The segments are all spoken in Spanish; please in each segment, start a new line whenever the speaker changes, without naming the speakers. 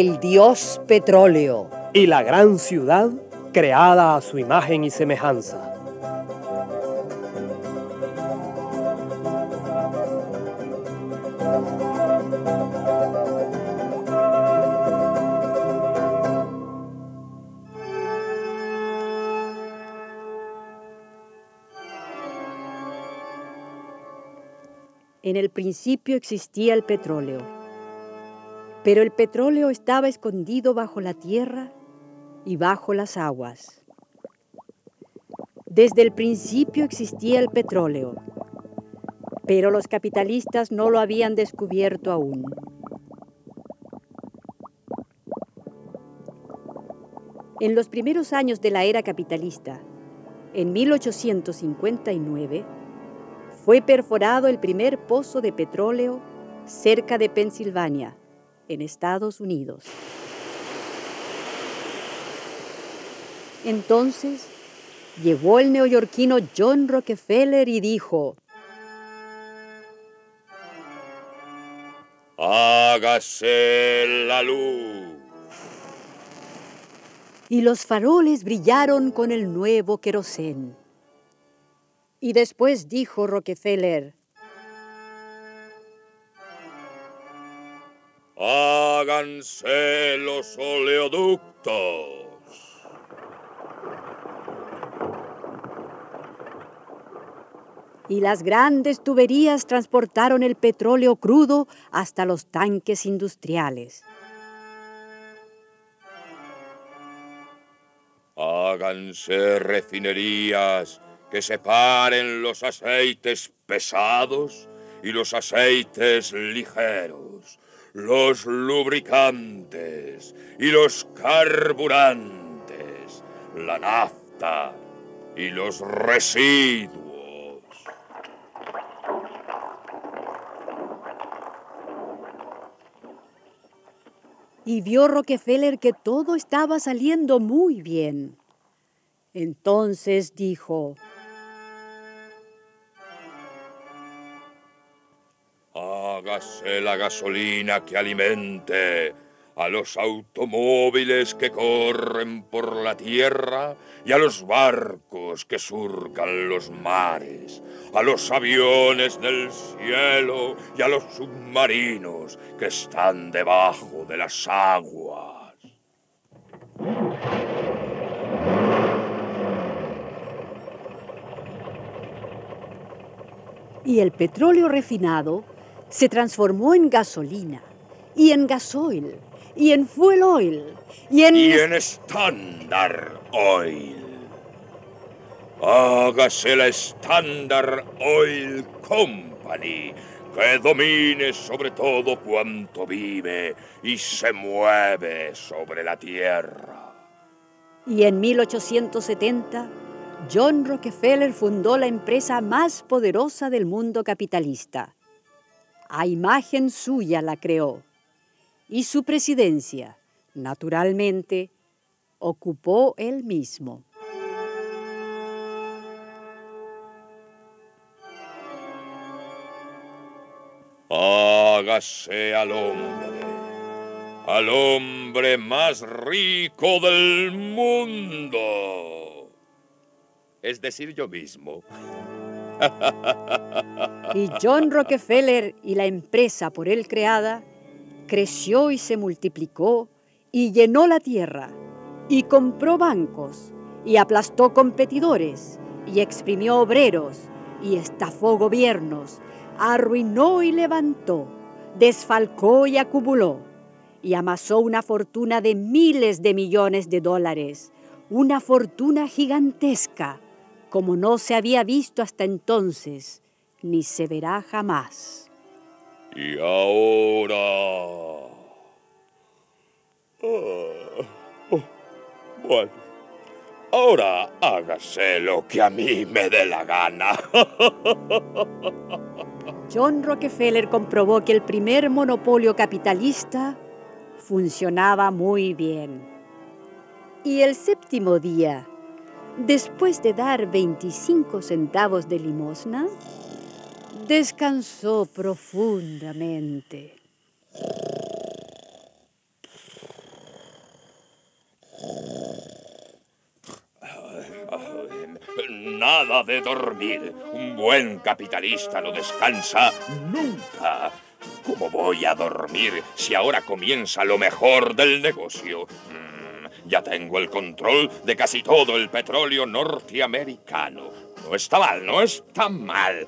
El dios petróleo.
Y la gran ciudad creada a su imagen y semejanza.
En el principio existía el petróleo pero el petróleo estaba escondido bajo la tierra y bajo las aguas. Desde el principio existía el petróleo, pero los capitalistas no lo habían descubierto aún. En los primeros años de la era capitalista, en 1859, fue perforado el primer pozo de petróleo cerca de Pensilvania, en Estados Unidos. Entonces llegó el neoyorquino John Rockefeller y dijo,
Hágase la luz.
Y los faroles brillaron con el nuevo querosén. Y después dijo Rockefeller,
Háganse los oleoductos.
Y las grandes tuberías transportaron el petróleo crudo hasta los tanques industriales.
Háganse refinerías que separen los aceites pesados y los aceites ligeros los lubricantes y los carburantes, la nafta y los residuos.
Y vio Rockefeller que todo estaba saliendo muy bien. Entonces dijo,
Hágase la gasolina que alimente a los automóviles que corren por la tierra y a los barcos que surcan los mares, a los aviones del cielo y a los submarinos que están debajo de las aguas.
Y el petróleo refinado se transformó en gasolina y en gasoil y en fuel oil y en...
Y en Standard Oil. Hágase la Standard Oil Company que domine sobre todo cuanto vive y se mueve sobre la tierra.
Y en 1870, John Rockefeller fundó la empresa más poderosa del mundo capitalista, a imagen suya la creó y su presidencia, naturalmente, ocupó él mismo.
Hágase al hombre, al hombre más rico del mundo. Es decir, yo mismo.
Y John Rockefeller y la empresa por él creada creció y se multiplicó y llenó la tierra y compró bancos y aplastó competidores y exprimió obreros y estafó gobiernos, arruinó y levantó, desfalcó y acumuló y amasó una fortuna de miles de millones de dólares, una fortuna gigantesca como no se había visto hasta entonces, ni se verá jamás.
Y ahora, Oh, oh, bueno, ahora hágase lo que a mí me dé la gana.
John Rockefeller comprobó que el primer monopolio capitalista funcionaba muy bien. Y el séptimo día, después de dar 25 centavos de limosna, descansó profundamente.
Nada de dormir. Un buen capitalista no descansa nunca. ¿Cómo voy a dormir si ahora comienza lo mejor del negocio? Ya tengo el control de casi todo el petróleo norteamericano. No está mal, no está mal.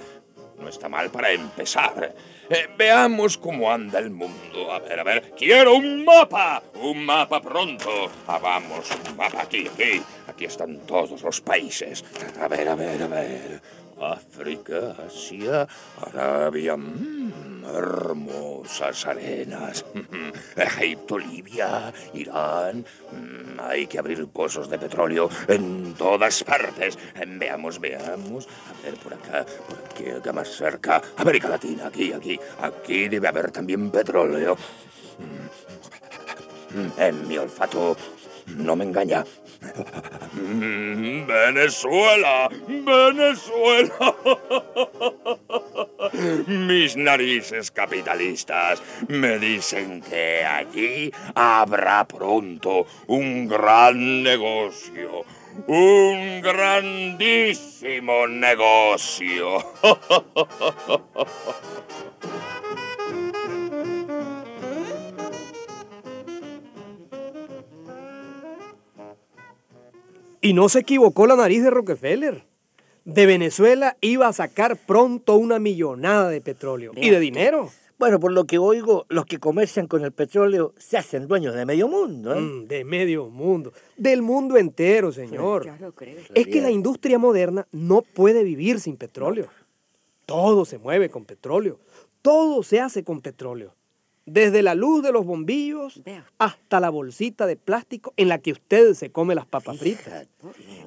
No está mal para empezar. Eh, veamos cómo anda el mundo. A ver, a ver. Quiero un mapa. Un mapa pronto. Ah, vamos, un mapa aquí, aquí. Aquí están todos los países. A ver, a ver, a ver. África, Asia, Arabia. Mm, hermosas arenas. Egipto, Libia, Irán. Mm, hay que abrir pozos de petróleo en todas partes. Veamos, veamos. A ver, por acá, por aquí, acá más cerca. América Latina, aquí, aquí. Aquí debe haber también petróleo. Mm, en mi olfato no me engaña. Venezuela, Venezuela. Mis narices capitalistas me dicen que allí habrá pronto un gran negocio. Un grandísimo negocio.
Y no se equivocó la nariz de Rockefeller. De Venezuela iba a sacar pronto una millonada de petróleo y de dinero.
Bueno, por lo que oigo, los que comercian con el petróleo se hacen dueños de medio mundo. ¿eh?
Mm, de medio mundo. Del mundo entero, señor. Es que la industria moderna no puede vivir sin petróleo. Todo se mueve con petróleo. Todo se hace con petróleo. Desde la luz de los bombillos hasta la bolsita de plástico en la que usted se come las papas fritas.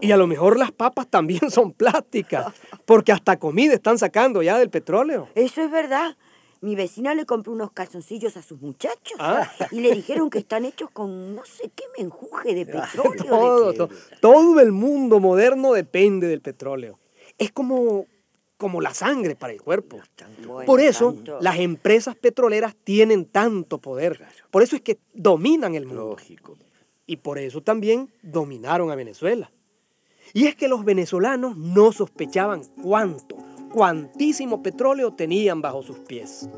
Y a lo mejor las papas también son plásticas, porque hasta comida están sacando ya del petróleo.
Eso es verdad. Mi vecina le compró unos calzoncillos a sus muchachos ah. y le dijeron que están hechos con no sé qué menjuje de petróleo.
todo, todo el mundo moderno depende del petróleo. Es como como la sangre para el cuerpo. Por eso las empresas petroleras tienen tanto poder. Por eso es que dominan el mundo. Lógico. Y por eso también dominaron a Venezuela. Y es que los venezolanos no sospechaban cuánto, cuantísimo petróleo tenían bajo sus pies.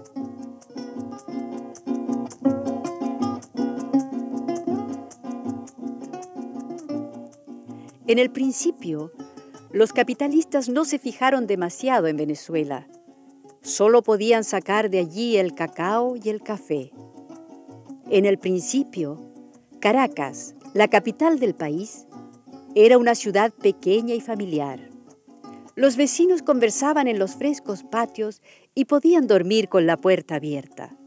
En el principio, los capitalistas no se fijaron demasiado en Venezuela. Solo podían sacar de allí el cacao y el café. En el principio, Caracas, la capital del país, era una ciudad pequeña y familiar. Los vecinos conversaban en los frescos patios y podían dormir con la puerta abierta.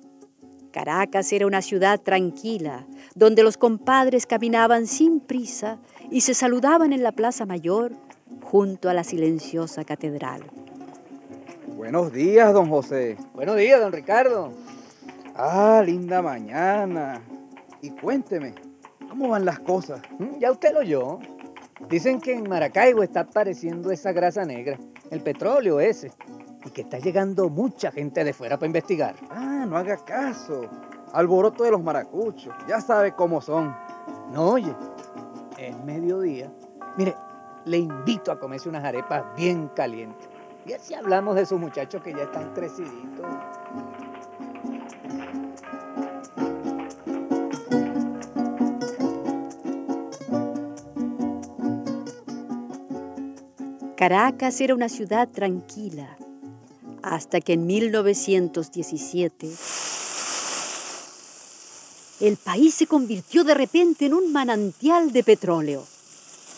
Caracas era una ciudad tranquila, donde los compadres caminaban sin prisa y se saludaban en la Plaza Mayor junto a la silenciosa catedral.
Buenos días, don José.
Buenos días, don Ricardo.
Ah, linda mañana. Y cuénteme, ¿cómo van las cosas?
Mm, ya usted lo oyó. Dicen que en Maracaibo está apareciendo esa grasa negra, el petróleo ese, y que está llegando mucha gente de fuera para investigar.
Ah, no haga caso. Alboroto de los maracuchos, ya sabe cómo son.
No, oye, es mediodía. Mire, le invito a comerse unas arepas bien calientes. Y así hablamos de esos muchachos que ya están creciditos.
Caracas era una ciudad tranquila, hasta que en 1917 el país se convirtió de repente en un manantial de petróleo.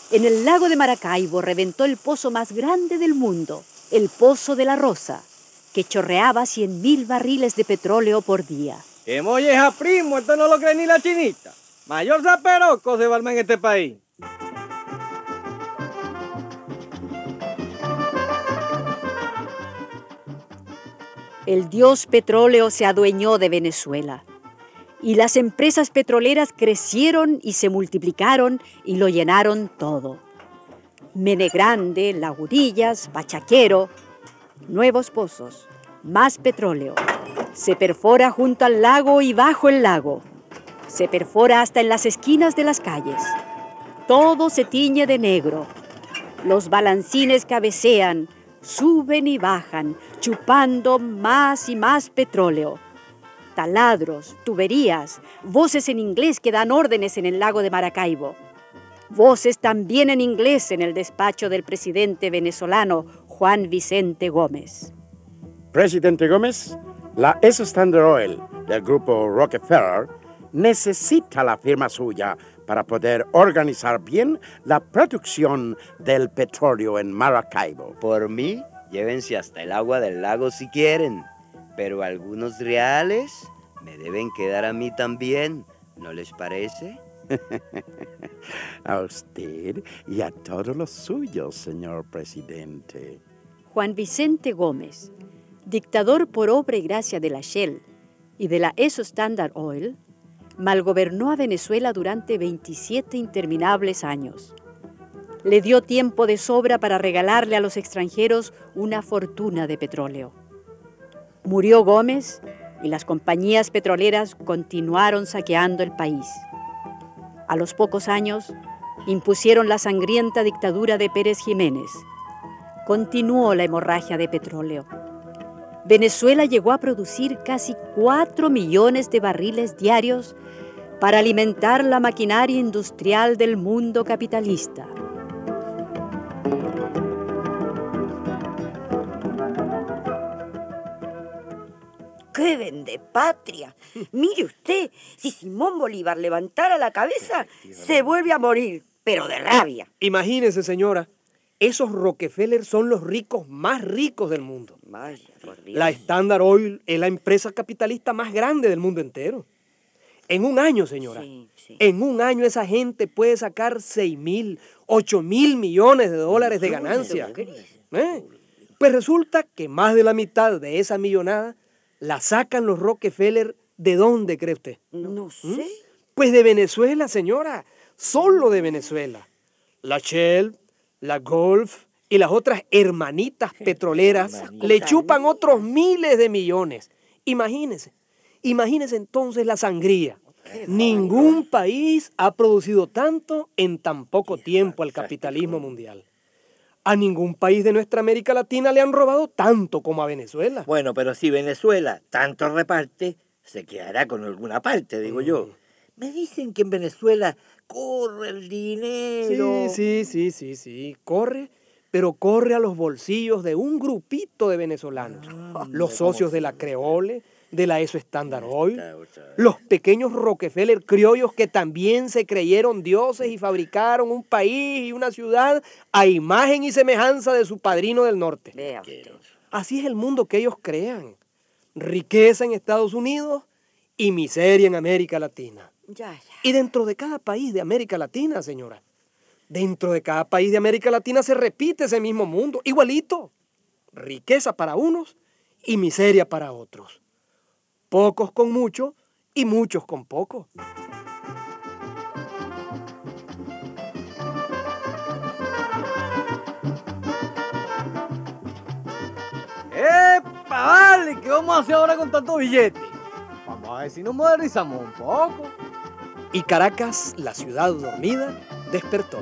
En el lago de Maracaibo reventó el pozo más grande del mundo, el Pozo de la Rosa, que chorreaba 100.000 barriles de petróleo por día.
¡Qué molleja, primo! Esto no lo cree ni la chinita. Mayor zaperoco se en este país.
El dios petróleo se adueñó de Venezuela y las empresas petroleras crecieron y se multiplicaron y lo llenaron todo. Mene Grande, Lagurillas, Bachaquero, nuevos pozos, más petróleo. Se perfora junto al lago y bajo el lago. Se perfora hasta en las esquinas de las calles. Todo se tiñe de negro. Los balancines cabecean, suben y bajan, chupando más y más petróleo. Taladros, tuberías, voces en inglés que dan órdenes en el lago de Maracaibo. Voces también en inglés en el despacho del presidente venezolano Juan Vicente Gómez.
Presidente Gómez, la S Standard Oil del grupo Rockefeller necesita la firma suya para poder organizar bien la producción del petróleo en Maracaibo.
Por mí, llévense hasta el agua del lago si quieren, pero algunos reales me deben quedar a mí también, ¿no les parece?
a usted y a todos los suyos, señor presidente.
Juan Vicente Gómez, dictador por obra y gracia de la Shell y de la ESO Standard Oil, malgobernó a Venezuela durante 27 interminables años. Le dio tiempo de sobra para regalarle a los extranjeros una fortuna de petróleo. Murió Gómez y las compañías petroleras continuaron saqueando el país. A los pocos años, impusieron la sangrienta dictadura de Pérez Jiménez. Continuó la hemorragia de petróleo. Venezuela llegó a producir casi 4 millones de barriles diarios para alimentar la maquinaria industrial del mundo capitalista.
¡Qué vende patria! Mire usted, si Simón Bolívar levantara la cabeza, se vuelve a morir, pero de rabia.
Imagínese, señora, esos Rockefeller son los ricos más ricos del mundo. La Standard Oil es la empresa capitalista más grande del mundo entero. En un año, señora, en un año esa gente puede sacar 6 mil, 8 mil millones de dólares de ganancia. ¿Eh? Pues resulta que más de la mitad de esa millonada la sacan los Rockefeller. ¿De dónde cree usted?
No ¿Mm? sé.
Pues de Venezuela, señora. Solo de Venezuela. La Shell, la Gulf y las otras hermanitas petroleras le chupan otros miles de millones. Imagínese, imagínese entonces la sangría. Ningún país ha producido tanto en tan poco tiempo al capitalismo mundial. A ningún país de nuestra América Latina le han robado tanto como a Venezuela.
Bueno, pero si Venezuela tanto reparte, se quedará con alguna parte, digo yo. Mm. Me dicen que en Venezuela corre el dinero.
Sí, sí, sí, sí, sí, corre, pero corre a los bolsillos de un grupito de venezolanos. Ah, los socios de la Creole, de la ESO Standard Oil, los pequeños Rockefeller criollos que también se creyeron dioses y fabricaron un país y una ciudad a imagen y semejanza de su padrino del norte. Así es el mundo que ellos crean. Riqueza en Estados Unidos y miseria en América Latina. Y dentro de cada país de América Latina, señora, dentro de cada país de América Latina se repite ese mismo mundo, igualito. Riqueza para unos y miseria para otros pocos con mucho y muchos con poco.
¡Epa! Vale, ¿qué vamos a hacer ahora con tanto billete? Vamos a ver si nos modernizamos un poco.
Y Caracas, la ciudad dormida, despertó.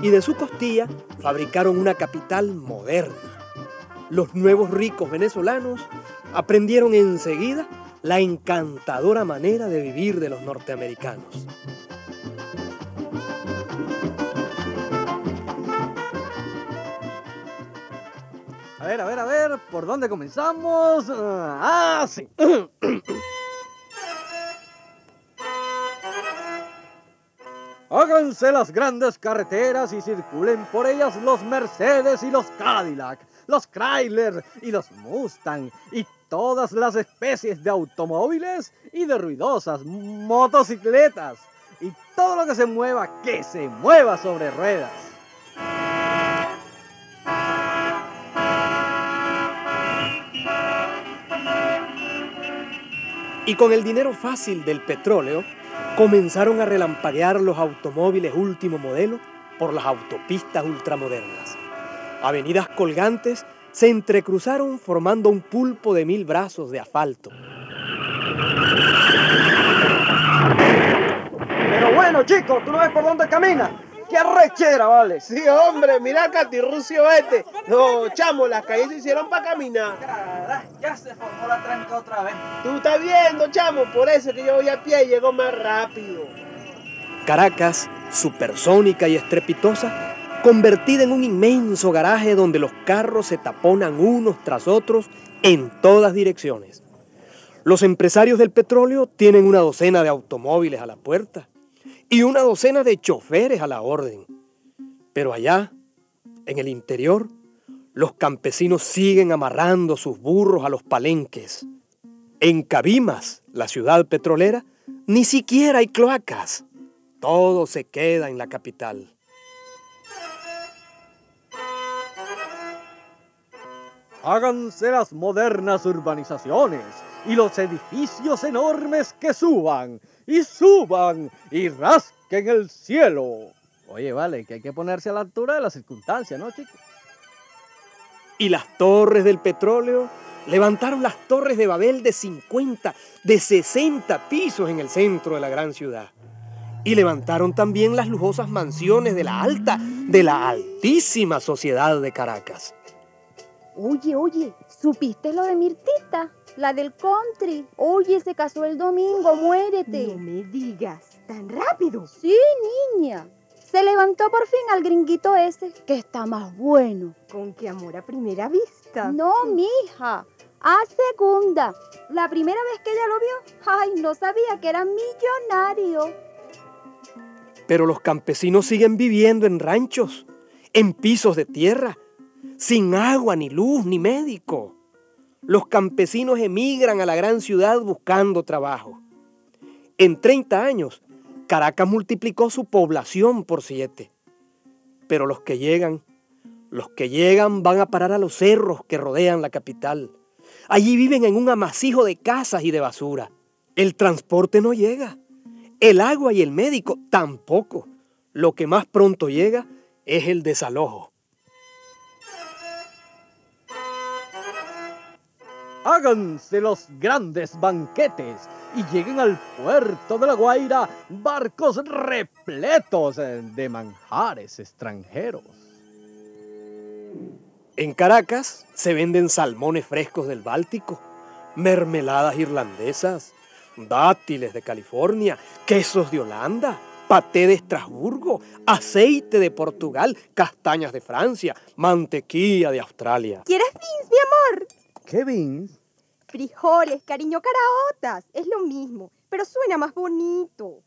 Y de su costilla fabricaron una capital moderna. Los nuevos ricos venezolanos aprendieron enseguida la encantadora manera de vivir de los norteamericanos.
A ver, a ver, a ver, ¿por dónde comenzamos? Ah, sí. Háganse las grandes carreteras y circulen por ellas los Mercedes y los Cadillac los Chrysler y los Mustang y todas las especies de automóviles y de ruidosas motocicletas. Y todo lo que se mueva, que se mueva sobre ruedas.
Y con el dinero fácil del petróleo, comenzaron a relampaguear los automóviles último modelo por las autopistas ultramodernas. Avenidas colgantes se entrecruzaron formando un pulpo de mil brazos de asfalto.
Pero bueno, chicos, ¿tú no ves por dónde camina? ¡Qué arrechera, vale!
Sí, hombre, mira el catirrucio este. No, chamo, las calles se hicieron para caminar.
Caray, ya se formó la tranca otra vez.
Tú estás viendo, chamo, por eso que yo voy a pie y llego más rápido.
Caracas, supersónica y estrepitosa, convertida en un inmenso garaje donde los carros se taponan unos tras otros en todas direcciones. Los empresarios del petróleo tienen una docena de automóviles a la puerta y una docena de choferes a la orden. Pero allá, en el interior, los campesinos siguen amarrando sus burros a los palenques. En Cabimas, la ciudad petrolera, ni siquiera hay cloacas. Todo se queda en la capital.
Háganse las modernas urbanizaciones y los edificios enormes que suban y suban y rasquen el cielo. Oye, vale, que hay que ponerse a la altura de las circunstancias, ¿no, chicos?
Y las torres del petróleo levantaron las torres de Babel de 50, de 60 pisos en el centro de la gran ciudad. Y levantaron también las lujosas mansiones de la alta, de la altísima sociedad de Caracas.
Oye, oye, ¿supiste lo de Mirtita? La del country. Oye, se casó el domingo, muérete.
No me digas, tan rápido.
Sí, niña. Se levantó por fin al gringuito ese, que está más bueno.
¿Con qué amor a primera vista?
No, mija. A segunda. La primera vez que ella lo vio, ay, no sabía que era millonario.
Pero los campesinos siguen viviendo en ranchos, en pisos de tierra, sin agua, ni luz, ni médico. Los campesinos emigran a la gran ciudad buscando trabajo. En 30 años, Caracas multiplicó su población por siete. Pero los que llegan, los que llegan van a parar a los cerros que rodean la capital. Allí viven en un amasijo de casas y de basura. El transporte no llega. El agua y el médico tampoco. Lo que más pronto llega es el desalojo.
Háganse los grandes banquetes y lleguen al puerto de La Guaira barcos repletos de manjares extranjeros.
En Caracas se venden salmones frescos del Báltico, mermeladas irlandesas, dátiles de California, quesos de Holanda, paté de Estrasburgo, aceite de Portugal, castañas de Francia, mantequilla de Australia.
¿Quieres beans, mi amor?
¿Qué beans?
Frijoles, cariño, caraotas. Es lo mismo, pero suena más bonito.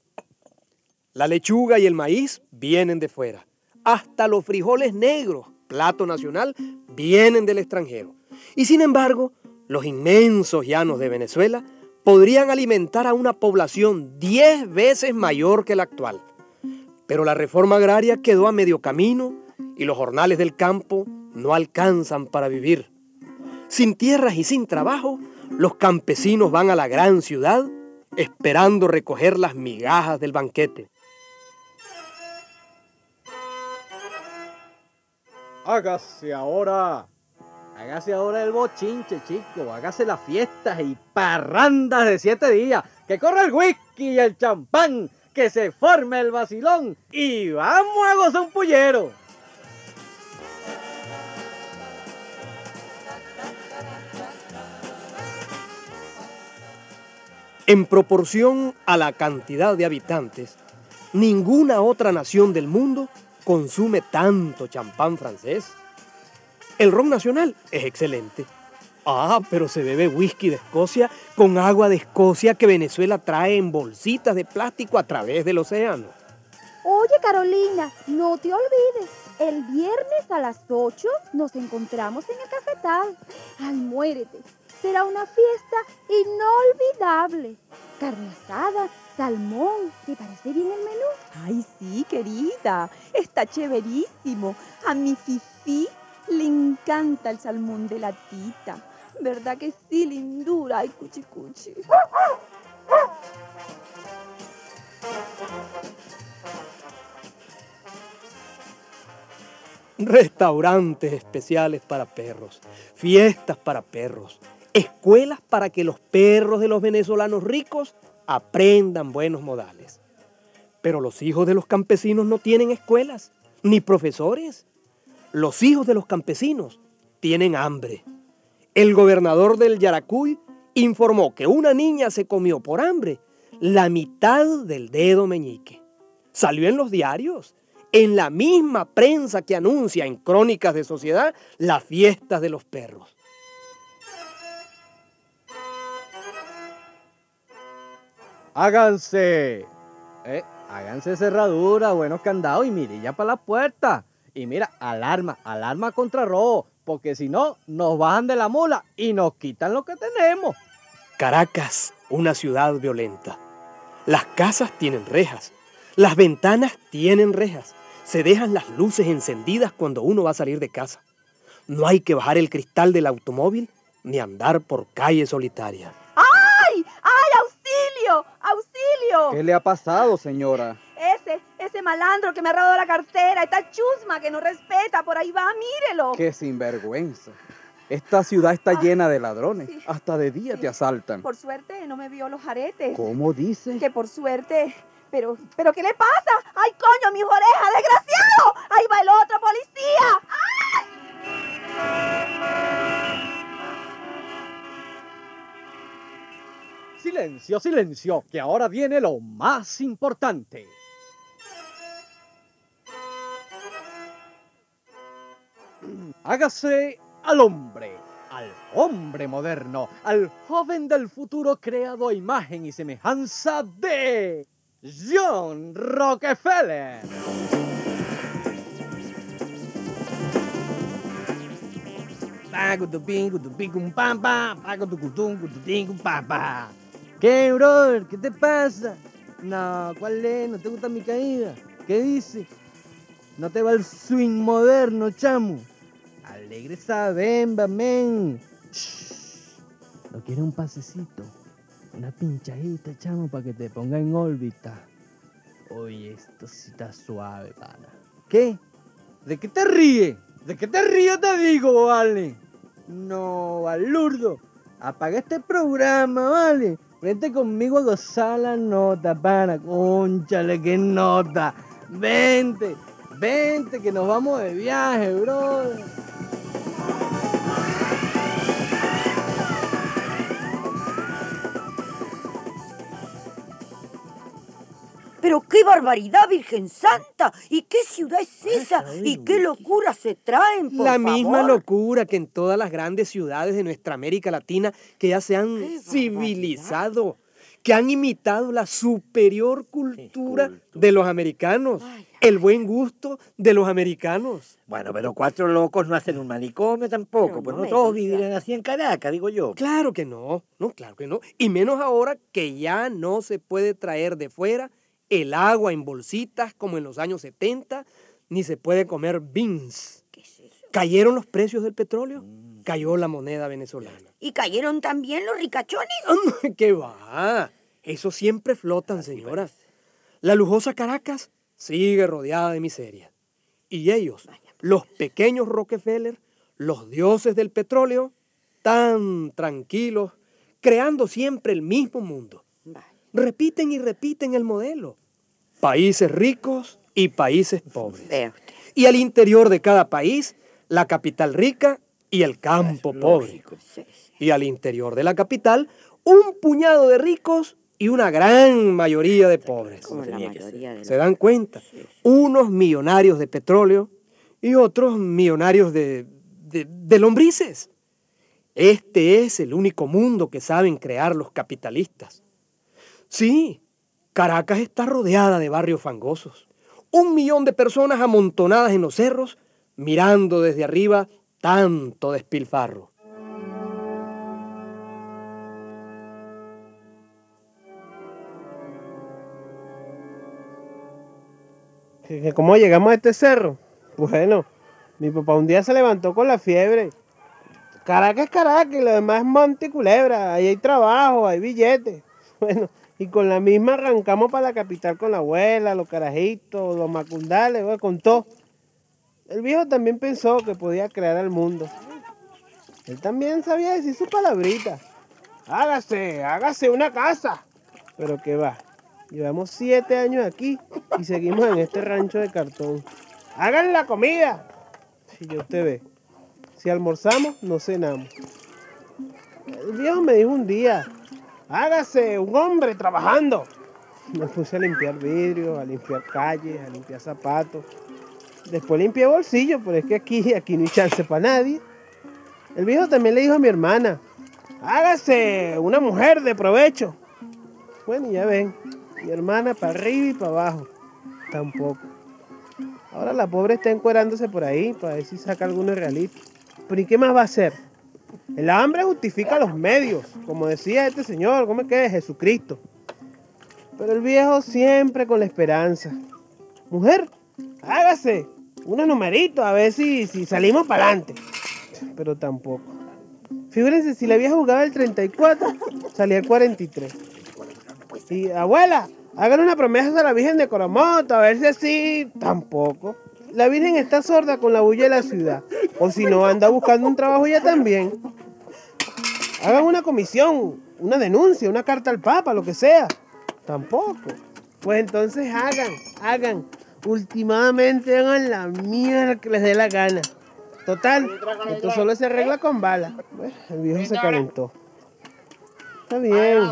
La lechuga y el maíz vienen de fuera. Hasta los frijoles negros, plato nacional, vienen del extranjero. Y sin embargo, los inmensos llanos de Venezuela podrían alimentar a una población 10 veces mayor que la actual. Pero la reforma agraria quedó a medio camino y los jornales del campo no alcanzan para vivir. Sin tierras y sin trabajo, los campesinos van a la gran ciudad esperando recoger las migajas del banquete.
Hágase ahora. Hágase ahora el bochinche, chico. Hágase las fiestas y parrandas de siete días. Que corra el whisky y el champán. Que se forme el vacilón. Y vamos a gozar un pullero.
En proporción a la cantidad de habitantes, ninguna otra nación del mundo consume tanto champán francés. El ron nacional es excelente. Ah, pero se bebe whisky de Escocia con agua de Escocia que Venezuela trae en bolsitas de plástico a través del océano.
Oye, Carolina, no te olvides. El viernes a las 8 nos encontramos en el cafetal. Ay, muérete. Será una fiesta inolvidable. Carne asada, Salmón, ¿te parece bien el menú?
Ay, sí, querida. Está chéverísimo. A mi Fifi le encanta el salmón de la tita. ¿Verdad que sí, lindura? Ay, cuchi cuchi.
Restaurantes especiales para perros, fiestas para perros, escuelas para que los perros de los venezolanos ricos aprendan buenos modales. Pero los hijos de los campesinos no tienen escuelas, ni profesores. Los hijos de los campesinos tienen hambre. El gobernador del Yaracuy informó que una niña se comió por hambre la mitad del dedo meñique. Salió en los diarios, en la misma prensa que anuncia en Crónicas de Sociedad las fiestas de los perros.
Háganse, eh, háganse cerradura, buenos candados y mirilla para la puerta. Y mira, alarma, alarma contra robo, porque si no, nos bajan de la mula y nos quitan lo que tenemos.
Caracas, una ciudad violenta. Las casas tienen rejas, las ventanas tienen rejas, se dejan las luces encendidas cuando uno va a salir de casa. No hay que bajar el cristal del automóvil ni andar por calles solitarias.
¡Ay! ¡Ay, auxilio!
¿Qué le ha pasado, señora?
Ese, ese malandro que me ha robado la cartera, esta chusma que no respeta, por ahí va, mírelo.
Qué sinvergüenza. Esta ciudad está llena de ladrones. Hasta de día te asaltan.
Por suerte no me vio los aretes.
¿Cómo dice?
Que por suerte. Pero, pero ¿qué le pasa? ¡Ay, coño, mis orejas, desgraciado! ¡Ahí va el otro policía!
Silencio, silencio, que ahora viene lo más importante. Hágase al hombre, al hombre moderno, al joven del futuro creado a imagen y semejanza de John Rockefeller. ¿Qué, brother? ¿Qué te pasa? No, ¿cuál es? ¿No te gusta mi caída? ¿Qué dice? ¿No te va el swing moderno, chamo? Alegre esa bemba, men. ¿No quieres un pasecito? Una pinchadita, chamo, para que te ponga en órbita. Oye, esto sí está suave, pana. ¿Qué? ¿De qué te ríes? ¿De qué te ríes, te digo, vale? No, balurdo. Apaga este programa, vale. Vente conmigo a gozar la nota, pana. Conchale, qué nota. Vente, vente, que nos vamos de viaje, brother.
Pero qué barbaridad, Virgen Santa. ¿Y qué ciudad es esa? ¿Y qué locura se traen, por
La misma
favor?
locura que en todas las grandes ciudades de nuestra América Latina que ya se han civilizado, que han imitado la superior cultura de los americanos, el buen gusto de los americanos.
Bueno, pero cuatro locos no hacen un manicomio tampoco, pues no todos vivirán así en Caracas, digo yo.
Claro que no, no, claro que no. Y menos ahora que ya no se puede traer de fuera el agua en bolsitas como en los años 70, ni se puede comer beans. ¿Cayeron los precios del petróleo? Cayó la moneda venezolana.
¿Y cayeron también los ricachones?
¿Qué va? Eso siempre flotan, señora. La lujosa Caracas sigue rodeada de miseria. Y ellos, los pequeños Rockefeller, los dioses del petróleo, tan tranquilos, creando siempre el mismo mundo. Repiten y repiten el modelo. Países ricos y países pobres. Y al interior de cada país, la capital rica y el campo pobre. Y al interior de la capital, un puñado de ricos y una gran mayoría de pobres. ¿Se dan cuenta? Unos millonarios de petróleo y otros millonarios de, de, de lombrices. Este es el único mundo que saben crear los capitalistas. Sí, Caracas está rodeada de barrios fangosos. Un millón de personas amontonadas en los cerros, mirando desde arriba tanto despilfarro.
¿Cómo llegamos a este cerro? Bueno, mi papá un día se levantó con la fiebre. Caracas Caracas y lo demás es monte culebra. Ahí hay trabajo, hay billetes. Bueno, y con la misma arrancamos para la capital con la abuela, los carajitos, los macundales, bueno, con todo. El viejo también pensó que podía crear al mundo. Él también sabía decir su palabrita. Hágase, hágase una casa. Pero qué va, llevamos siete años aquí y seguimos en este rancho de cartón. Hagan la comida. Si yo usted ve, si almorzamos, no cenamos. El viejo me dijo un día, hágase un hombre trabajando. Me puse a limpiar vidrios, a limpiar calles, a limpiar zapatos. Después limpié bolsillos, pero es que aquí, aquí no hay chance para nadie. El viejo también le dijo a mi hermana, hágase una mujer de provecho. Bueno, ya ven, mi hermana para arriba y para abajo. Tampoco. Ahora la pobre está encuerándose por ahí para ver si saca algunos realitos. Pero ¿y qué más va a hacer? El hambre justifica los medios, como decía este señor, ¿cómo es que es? Jesucristo. Pero el viejo siempre con la esperanza. Mujer, hágase unos numeritos a ver si, si salimos para adelante. Pero tampoco. Figúrense, si la vieja jugaba el 34, salía el 43. Y abuela, hagan una promesa a la Virgen de Coromoto, a ver si así, tampoco. La Virgen está sorda con la bulla de la ciudad. O si no, anda buscando un trabajo ya también. Hagan una comisión, una denuncia, una carta al Papa, lo que sea. Tampoco. Pues entonces hagan, hagan. Últimamente hagan la mierda que les dé la gana. Total, esto solo se arregla con bala. Bueno, el viejo se calentó. Está bien,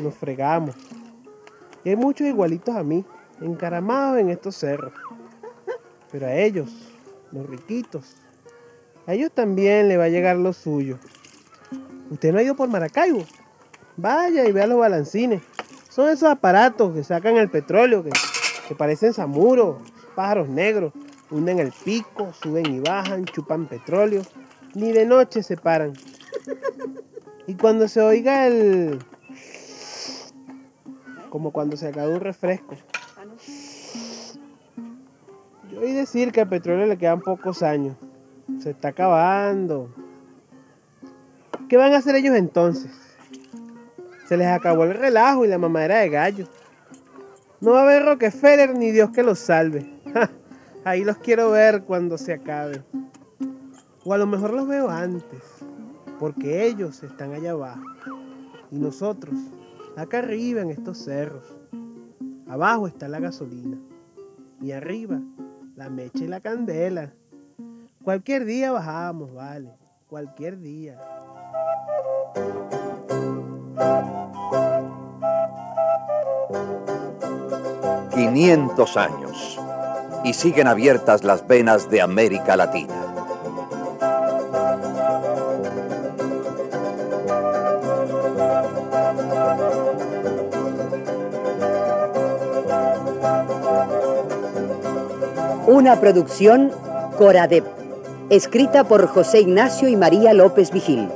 nos fregamos. Hay muchos igualitos a mí, encaramados en estos cerros. Pero a ellos, los riquitos, a ellos también le va a llegar lo suyo. Usted no ha ido por Maracaibo. Vaya y vea los balancines. Son esos aparatos que sacan el petróleo, que, parecen zamuros, pájaros negros. Hunden el pico, suben y bajan, chupan petróleo. Ni de noche se paran. Y cuando se oiga el... Como cuando se acaba un refresco. Oí decir que al petróleo le quedan pocos años. Se está acabando. ¿Qué van a hacer ellos entonces? Se les acabó el relajo y la mamadera de gallo. No va a haber Rockefeller ni Dios que los salve. Ahí los quiero ver cuando se acabe. O a lo mejor los veo antes, porque ellos están allá abajo. Y nosotros, acá arriba en estos cerros. Abajo está la gasolina. Y arriba, la mecha y la candela. Cualquier día bajamos, vale. Cualquier día.
500 años y siguen abiertas las venas de América Latina.
Una producción Coradep, escrita por José Ignacio y María López Vigil.